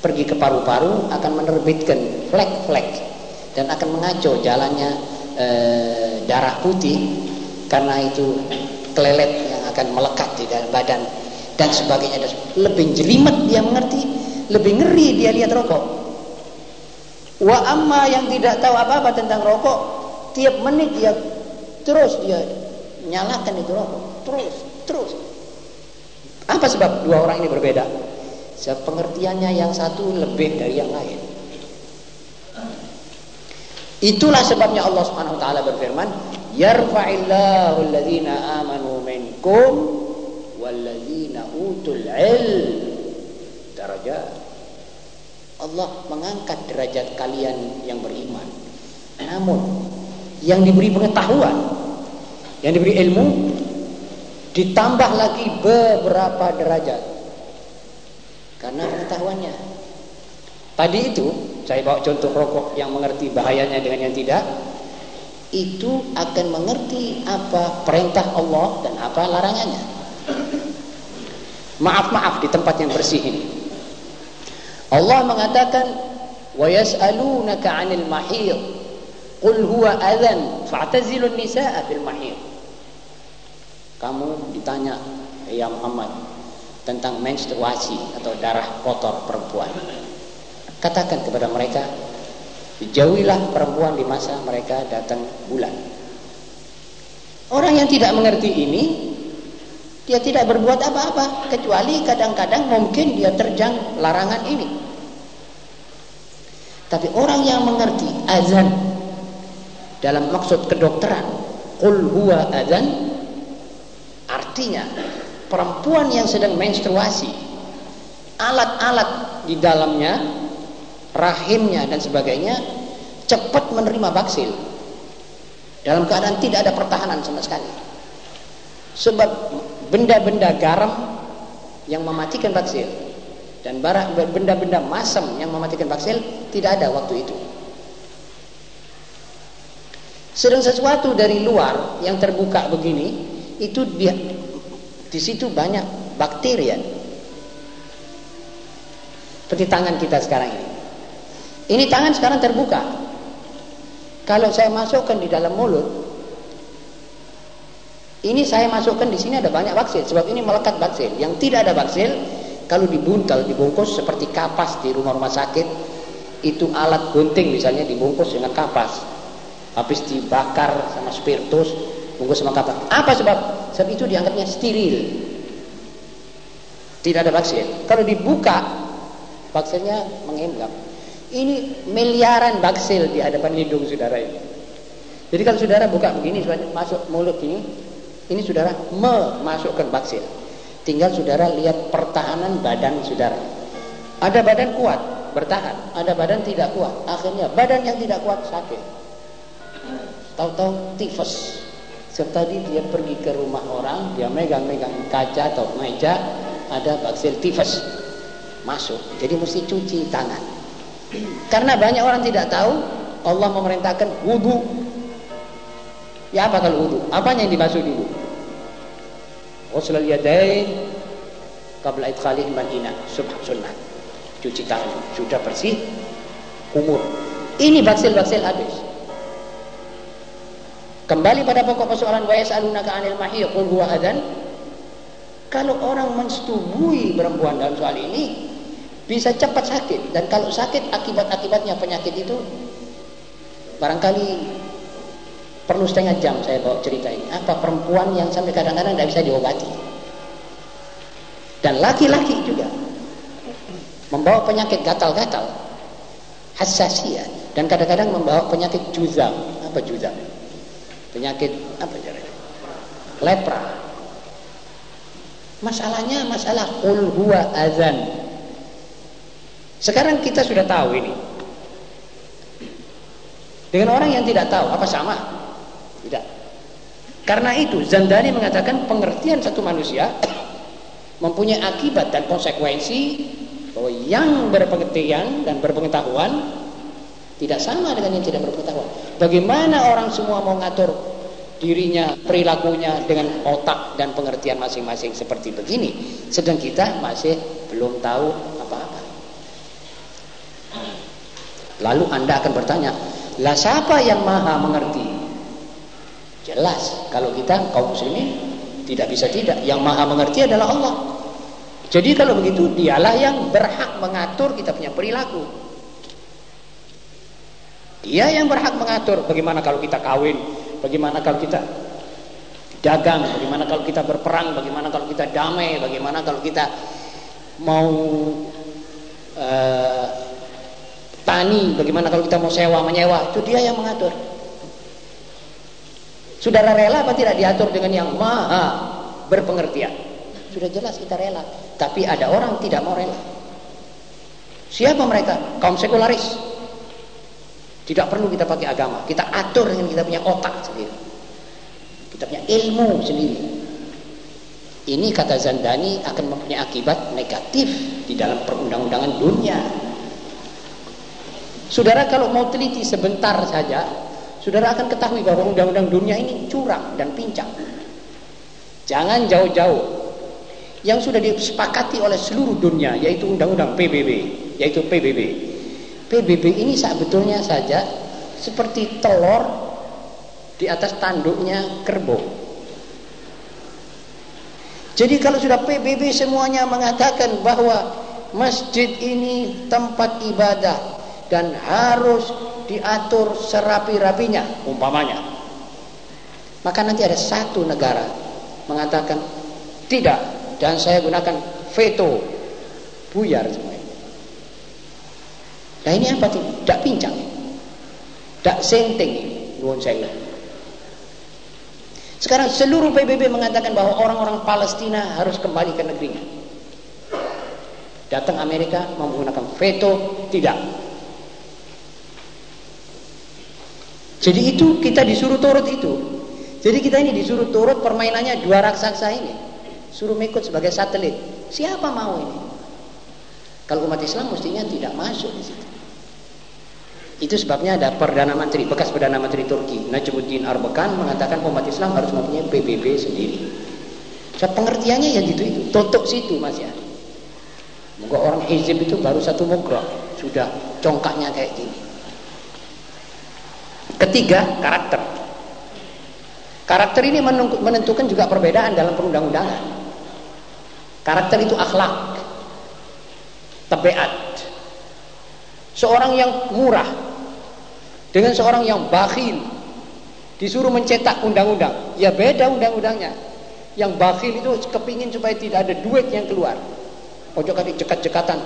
Speaker 1: pergi ke paru-paru akan menerbitkan flek-flek dan akan mengacau jalannya e, darah putih karena itu kelelet yang akan melekat di dalam badan dan sebagainya lebih jelimet dia mengerti lebih ngeri dia lihat rokok Wa amma yang tidak tahu apa-apa tentang rokok, tiap menit dia terus dia nyalakan itu rokok, terus, terus. Apa sebab dua orang ini berbeda? Sebab pengertiannya yang satu lebih dari yang lain. Itulah sebabnya Allah Subhanahu wa taala berfirman, "Yarfa'illahu alladhina amanu minkum walladzina utul ilm darajat." Allah mengangkat derajat kalian yang beriman. Namun yang diberi pengetahuan, yang diberi ilmu ditambah lagi beberapa derajat. Karena pengetahuannya. Tadi itu saya bawa contoh rokok yang mengerti bahayanya dengan yang tidak. Itu akan mengerti apa perintah Allah dan apa larangannya. Maaf-maaf di tempat yang bersih ini. Allah mengatakan wa yas'alunaka 'anil mahid qul huwa adzan fa'tazilun nisaa fil mahid kamu ditanya ya Muhammad tentang menstruasi atau darah kotor perempuan. Katakan kepada mereka jauhilah perempuan di masa mereka datang bulan. Orang yang tidak mengerti ini dia tidak berbuat apa-apa kecuali kadang-kadang mungkin dia terjang larangan ini. Tapi orang yang mengerti azan dalam maksud kedokteran, qul huwa azan artinya perempuan yang sedang menstruasi alat-alat di dalamnya rahimnya dan sebagainya cepat menerima baksil dalam keadaan tidak ada pertahanan sama sekali sebab benda-benda garam yang mematikan baksil dan benda-benda masam yang mematikan baksil tidak ada waktu itu. Sedang sesuatu dari luar yang terbuka begini itu dia di situ banyak bakteri Seperti tangan kita sekarang ini. Ini tangan sekarang terbuka. Kalau saya masukkan di dalam mulut, ini saya masukkan di sini ada banyak baksil sebab ini melekat baksil. Yang tidak ada baksil kalau dibuntal, dibungkus seperti kapas di rumah-rumah sakit itu alat gunting misalnya dibungkus dengan kapas. Habis dibakar sama spiritus bungkus sama kapak. Apa sebab? Sebab itu dianggapnya steril. Tidak ada baksil. Kalau dibuka, baksilnya mengemblak. Ini miliaran baksil di hadapan hidung saudara ini. Jadi kalau saudara buka begini, masuk mulut ini, ini saudara memasukkan baksil. Tinggal saudara lihat pertahanan badan saudara. Ada badan kuat, bertahan. Ada badan tidak kuat. Akhirnya badan yang tidak kuat sakit. Tahu-tahu tifus. Tadi dia pergi ke rumah orang, dia megang-megang kaca atau meja, ada baksil tifus masuk. Jadi mesti cuci tangan. [CLEARS THROAT] Karena banyak orang tidak tahu, Allah memerintahkan wudhu. Ya apa kalau wudhu? Apanya yang dibasuh dulu? Ghusl yadain qabla idkhalih ina subh sunnah. Cuci tangan sudah bersih, umur. Ini baksil-baksil habis. Kembali pada pokok persoalan wa yas'alunaka 'anil mahiyy qul huwa adzan kalau orang mensetubui perempuan dalam soal ini bisa cepat sakit dan kalau sakit akibat-akibatnya penyakit itu barangkali perlu setengah jam saya bawa cerita ini. Apa perempuan yang sampai kadang-kadang tidak bisa diobati? Dan laki-laki juga. Membawa penyakit gatal-gatal. Hassasiat dan kadang-kadang membawa penyakit juzam. Apa juzam? Penyakit apa jaraknya lepra. Masalahnya masalah huwa azan. Sekarang kita sudah tahu ini. Dengan orang yang tidak tahu apa sama? Karena itu Zandani mengatakan pengertian satu manusia mempunyai akibat dan konsekuensi bahwa yang berpengertian dan berpengetahuan tidak sama dengan yang tidak berpengetahuan. Bagaimana orang semua mau ngatur dirinya, perilakunya dengan otak dan pengertian masing-masing seperti begini. Sedang kita masih belum tahu apa-apa. Lalu Anda akan bertanya, lah siapa yang maha mengerti? Jelas, kalau kita kaum muslimin tidak bisa tidak. Yang maha mengerti adalah Allah. Jadi kalau begitu dialah yang berhak mengatur kita punya perilaku. Dia yang berhak mengatur bagaimana kalau kita kawin, Bagaimana kalau kita dagang, bagaimana kalau kita berperang, bagaimana kalau kita damai, bagaimana kalau kita mau uh, tani, bagaimana kalau kita mau sewa menyewa, itu dia yang mengatur. Saudara rela apa tidak diatur dengan yang maha berpengertian? Sudah jelas kita rela, tapi ada orang tidak mau rela. Siapa mereka? Kaum sekularis. Tidak perlu kita pakai agama. Kita atur dengan kita punya otak sendiri. Kita punya ilmu sendiri. Ini kata Zandani akan mempunyai akibat negatif di dalam perundang-undangan dunia. Saudara kalau mau teliti sebentar saja, saudara akan ketahui bahwa undang-undang dunia ini curang dan pincang. Jangan jauh-jauh. Yang sudah disepakati oleh seluruh dunia yaitu undang-undang PBB, yaitu PBB PBB ini sebetulnya saja seperti telur di atas tanduknya kerbau. Jadi kalau sudah PBB semuanya mengatakan bahwa masjid ini tempat ibadah dan harus diatur serapi-rapinya umpamanya. Maka nanti ada satu negara mengatakan tidak dan saya gunakan veto buyar semua. Nah ini apa tuh? Tak pincang. Tak senting. Saya. Sekarang seluruh PBB mengatakan bahwa orang-orang Palestina harus kembali ke negerinya. Datang Amerika menggunakan veto, tidak. Jadi itu kita disuruh turut itu. Jadi kita ini disuruh turut permainannya dua raksasa ini. Suruh mengikut sebagai satelit. Siapa mau ini? Kalau umat Islam mestinya tidak masuk di situ. Itu sebabnya ada Perdana Menteri, bekas Perdana Menteri Turki, Najmuddin Arbakan mengatakan umat Islam harus mempunyai PBB sendiri. Saya pengertiannya ya gitu itu, tutup situ Mas ya. Moga orang hizib itu baru satu mukro, sudah congkaknya kayak gini. Ketiga, karakter. Karakter ini menentukan juga perbedaan dalam perundang-undangan. Karakter itu akhlak, tabiat. Seorang yang murah dengan seorang yang bakhil Disuruh mencetak undang-undang, ya beda undang-undangnya. Yang bakhil itu kepingin supaya tidak ada duit yang keluar. Ojo kali cekat-cekatan,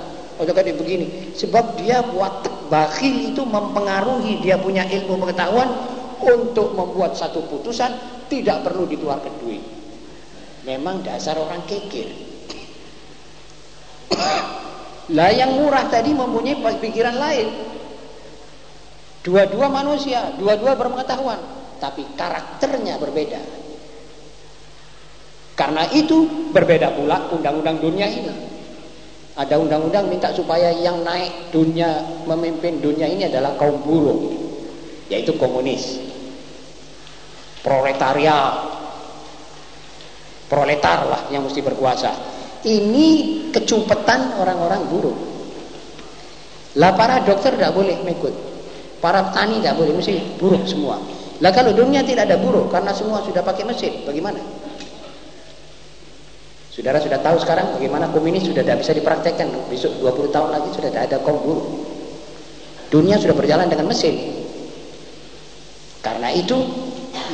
Speaker 1: ojo kali begini. Sebab dia buat bakhil itu mempengaruhi dia punya ilmu pengetahuan untuk membuat satu putusan tidak perlu dikeluarkan duit. Memang dasar orang kekir. [COUGHS] Lah yang murah tadi mempunyai pikiran lain. Dua-dua manusia, dua-dua berpengetahuan tapi karakternya berbeda. Karena itu berbeda pula undang-undang dunia ini. Ada undang-undang minta supaya yang naik dunia memimpin dunia ini adalah kaum buruh, yaitu komunis, proletariat, proletar lah yang mesti berkuasa. Ini kecumpetan orang-orang buruh. Lah para dokter tidak boleh mengikut, para petani tidak boleh, mesti buruh semua. Lah kalau dunia tidak ada buruh karena semua sudah pakai mesin, bagaimana? Saudara sudah tahu sekarang bagaimana komunis sudah tidak bisa dipraktekkan. Besok 20 tahun lagi sudah tidak ada kaum buruh. Dunia sudah berjalan dengan mesin. Karena itu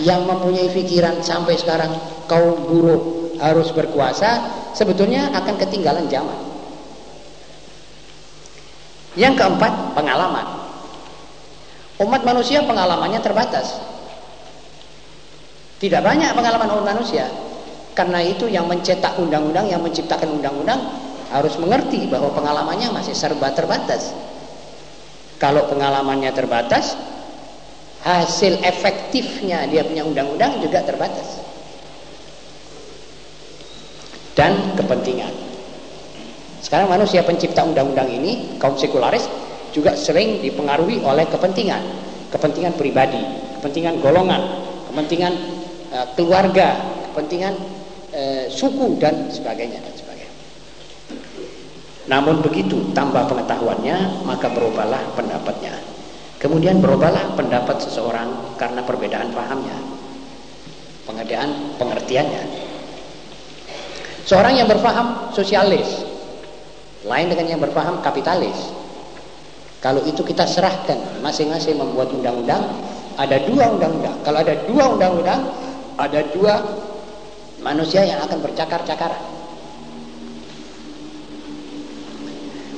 Speaker 1: yang mempunyai pikiran sampai sekarang kaum buruh harus berkuasa sebetulnya akan ketinggalan zaman. Yang keempat, pengalaman. Umat manusia pengalamannya terbatas. Tidak banyak pengalaman orang manusia. Karena itu yang mencetak undang-undang, yang menciptakan undang-undang harus mengerti bahwa pengalamannya masih serba terbatas. Kalau pengalamannya terbatas, hasil efektifnya dia punya undang-undang juga terbatas. Dan kepentingan. Sekarang manusia pencipta undang-undang ini, kaum sekularis, juga sering dipengaruhi oleh kepentingan. Kepentingan pribadi, kepentingan golongan, kepentingan Eh, keluarga, kepentingan e, suku dan sebagainya dan sebagainya. Namun begitu tambah pengetahuannya maka berubahlah pendapatnya. Kemudian berubahlah pendapat seseorang karena perbedaan pahamnya, pengadaan pengertiannya. Seorang yang berfaham sosialis lain dengan yang berfaham kapitalis. Kalau itu kita serahkan masing-masing membuat undang-undang, ada dua undang-undang. Kalau ada dua undang-undang, ada dua manusia yang akan bercakar-cakar.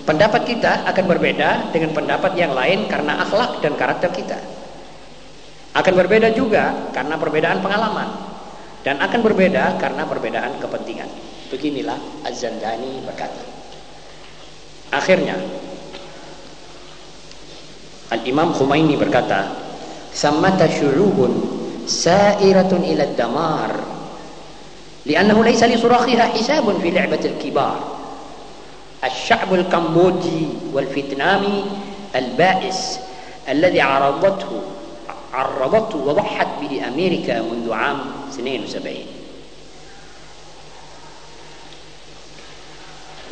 Speaker 1: Pendapat kita akan berbeda dengan pendapat yang lain karena akhlak dan karakter kita. Akan berbeda juga karena perbedaan pengalaman dan akan berbeda karena perbedaan kepentingan. Beginilah Az-Zandani berkata. Akhirnya Al-Imam Khomeini berkata, "Samata syurubun sa'iratun ila damar." لأنه ليس لصراخها حساب في لعبة الكبار الشعب الكمبودي والفيتنامي البائس الذي عرضته عرضته وضحت به أمريكا منذ عام 72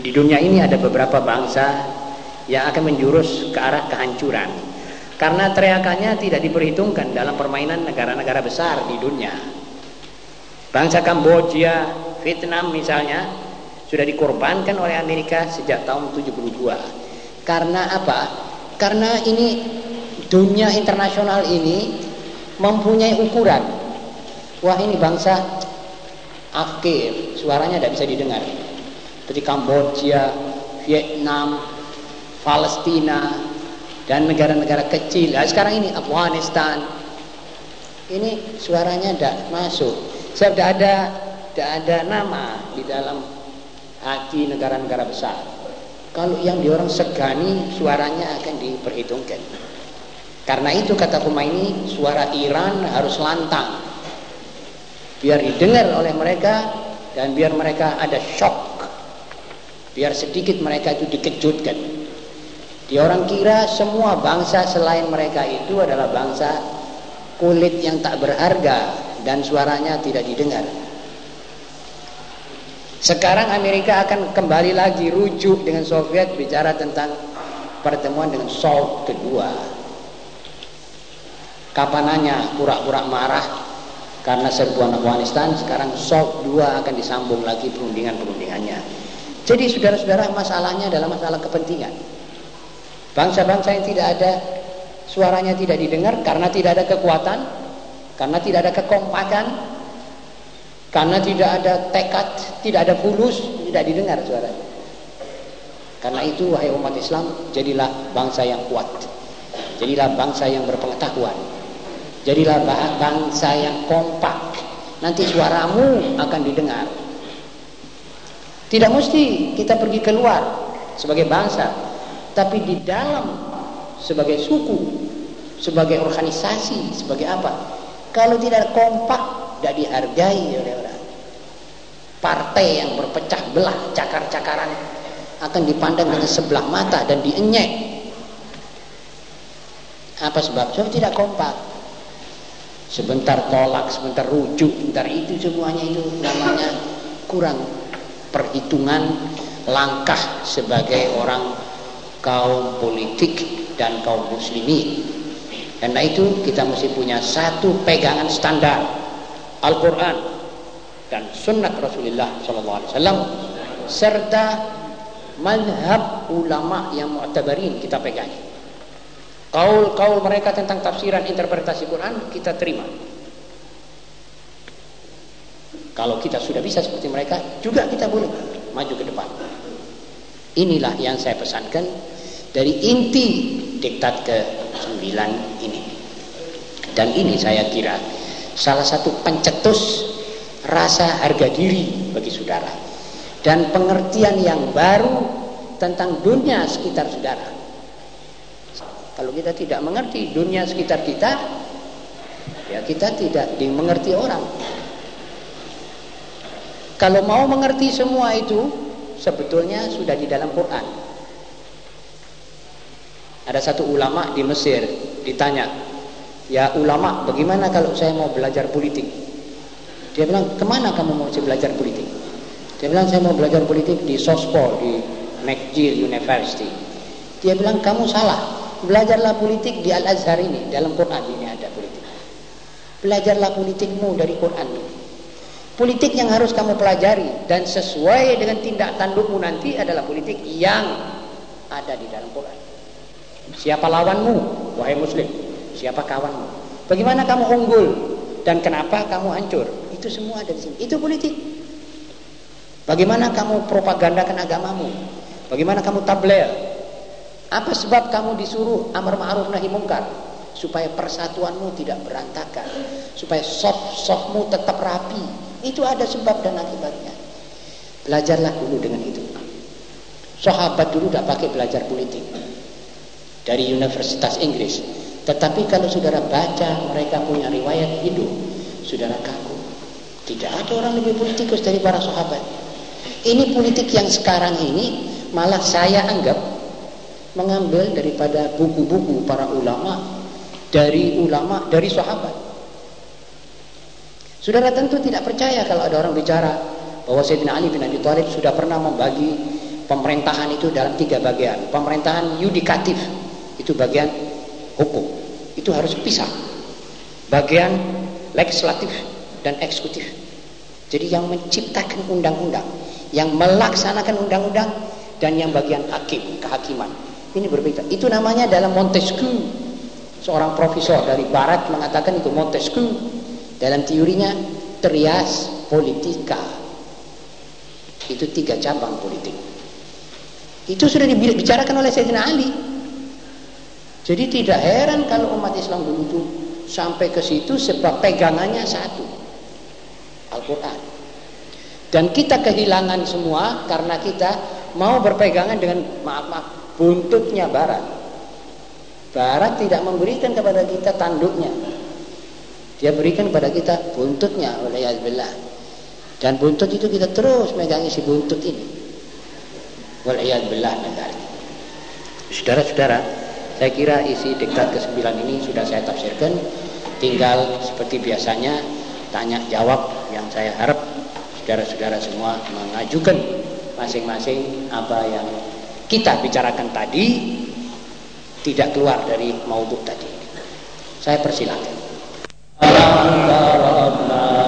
Speaker 1: Di dunia ini ada beberapa bangsa yang akan menjurus ke arah kehancuran karena teriakannya tidak diperhitungkan dalam permainan negara-negara besar di dunia. Bangsa Kamboja, Vietnam misalnya sudah dikorbankan oleh Amerika sejak tahun 72. Karena apa? Karena ini dunia internasional ini mempunyai ukuran. Wah ini bangsa akhir, suaranya tidak bisa didengar. Seperti Kamboja, Vietnam, Palestina, dan negara-negara kecil. Nah, sekarang ini Afghanistan. Ini suaranya tidak masuk. Sebab tidak ada tidak ada nama di dalam hati negara-negara besar. Kalau yang di orang segani suaranya akan diperhitungkan. Karena itu kata ini suara Iran harus lantang. Biar didengar oleh mereka dan biar mereka ada shock. Biar sedikit mereka itu dikejutkan. Dia orang kira semua bangsa selain mereka itu adalah bangsa kulit yang tak berharga dan suaranya tidak didengar. Sekarang Amerika akan kembali lagi rujuk dengan Soviet bicara tentang pertemuan dengan Salt kedua. Kapananya pura-pura marah karena serbuan Afghanistan, sekarang Salt 2 akan disambung lagi perundingan-perundingannya. Jadi saudara-saudara masalahnya adalah masalah kepentingan. Bangsa-bangsa yang tidak ada suaranya tidak didengar karena tidak ada kekuatan Karena tidak ada kekompakan, karena tidak ada tekad, tidak ada fulus, tidak didengar suara. Karena itu wahai umat Islam, jadilah bangsa yang kuat. Jadilah bangsa yang berpengetahuan. Jadilah bangsa yang kompak. Nanti suaramu akan didengar. Tidak mesti kita pergi keluar sebagai bangsa, tapi di dalam sebagai suku, sebagai organisasi, sebagai apa? Kalau tidak kompak, tidak dihargai oleh orang. Partai yang berpecah belah, cakar-cakaran akan dipandang dengan sebelah mata dan dienyek. Apa sebab? Sebab tidak kompak. Sebentar tolak, sebentar rujuk, sebentar itu semuanya itu namanya kurang perhitungan langkah sebagai orang kaum politik dan kaum muslimin. Karena itu kita mesti punya satu pegangan standar Al-Quran dan Sunnah Rasulullah SAW serta madhab ulama yang mu'tabarin kita pegang. Kaul-kaul mereka tentang tafsiran interpretasi Quran kita terima. Kalau kita sudah bisa seperti mereka, juga kita boleh maju ke depan. Inilah yang saya pesankan dari inti diktat ke-9 ini. Dan ini saya kira salah satu pencetus rasa harga diri bagi saudara dan pengertian yang baru tentang dunia sekitar saudara. Kalau kita tidak mengerti dunia sekitar kita, ya kita tidak dimengerti orang. Kalau mau mengerti semua itu, sebetulnya sudah di dalam Quran. Ada satu ulama di Mesir ditanya, ya ulama, bagaimana kalau saya mau belajar politik? Dia bilang, ke mana kamu mau belajar politik? Dia bilang saya mau belajar politik di Sospol di McGill University. Dia bilang kamu salah. Belajarlah politik di Al Azhar ini dalam Quran ini ada politik. Belajarlah politikmu dari Quran ini. Politik yang harus kamu pelajari dan sesuai dengan tindak tandukmu nanti adalah politik yang ada di dalam Quran. Siapa lawanmu, wahai Muslim? Siapa kawanmu? Bagaimana kamu unggul dan kenapa kamu hancur? Itu semua ada di sini. Itu politik. Bagaimana kamu propagandakan agamamu? Bagaimana kamu tabligh? Apa sebab kamu disuruh amar ma'ruf nahi mungkar? Supaya persatuanmu tidak berantakan, supaya soft-softmu tetap rapi. Itu ada sebab dan akibatnya. Belajarlah dulu dengan itu. Sahabat dulu tidak pakai belajar politik dari Universitas Inggris. Tetapi kalau saudara baca mereka punya riwayat hidup, saudara kaku. Tidak ada orang lebih politikus dari para sahabat. Ini politik yang sekarang ini malah saya anggap mengambil daripada buku-buku para ulama dari ulama dari sahabat. Saudara tentu tidak percaya kalau ada orang bicara bahwa Sayyidina Ali bin Abi Thalib sudah pernah membagi pemerintahan itu dalam tiga bagian. Pemerintahan yudikatif itu bagian hukum. Itu harus pisah. Bagian legislatif dan eksekutif. Jadi yang menciptakan undang-undang yang melaksanakan undang-undang dan yang bagian hakim, kehakiman. Ini berbeda. Itu namanya dalam Montesquieu. Seorang profesor dari barat mengatakan itu Montesquieu dalam teorinya trias politika. Itu tiga cabang politik. Itu sudah dibicarakan oleh Sayyidina Ali. Jadi tidak heran kalau umat Islam dulu itu sampai ke situ sebab pegangannya satu. Al-Quran. Dan kita kehilangan semua karena kita mau berpegangan dengan maaf-maaf buntutnya barat. Barat tidak memberikan kepada kita tanduknya. Dia berikan kepada kita buntutnya oleh Yazbillah. Dan buntut itu kita terus megang isi buntut ini. Waliyadbillah negara. Saudara-saudara, saya kira isi diktat ke-9 ini sudah saya tafsirkan. Tinggal seperti biasanya tanya jawab yang saya harap saudara-saudara semua mengajukan masing-masing apa yang kita bicarakan tadi tidak keluar dari maudhu tadi. Saya persilakan. Alhamdulillah.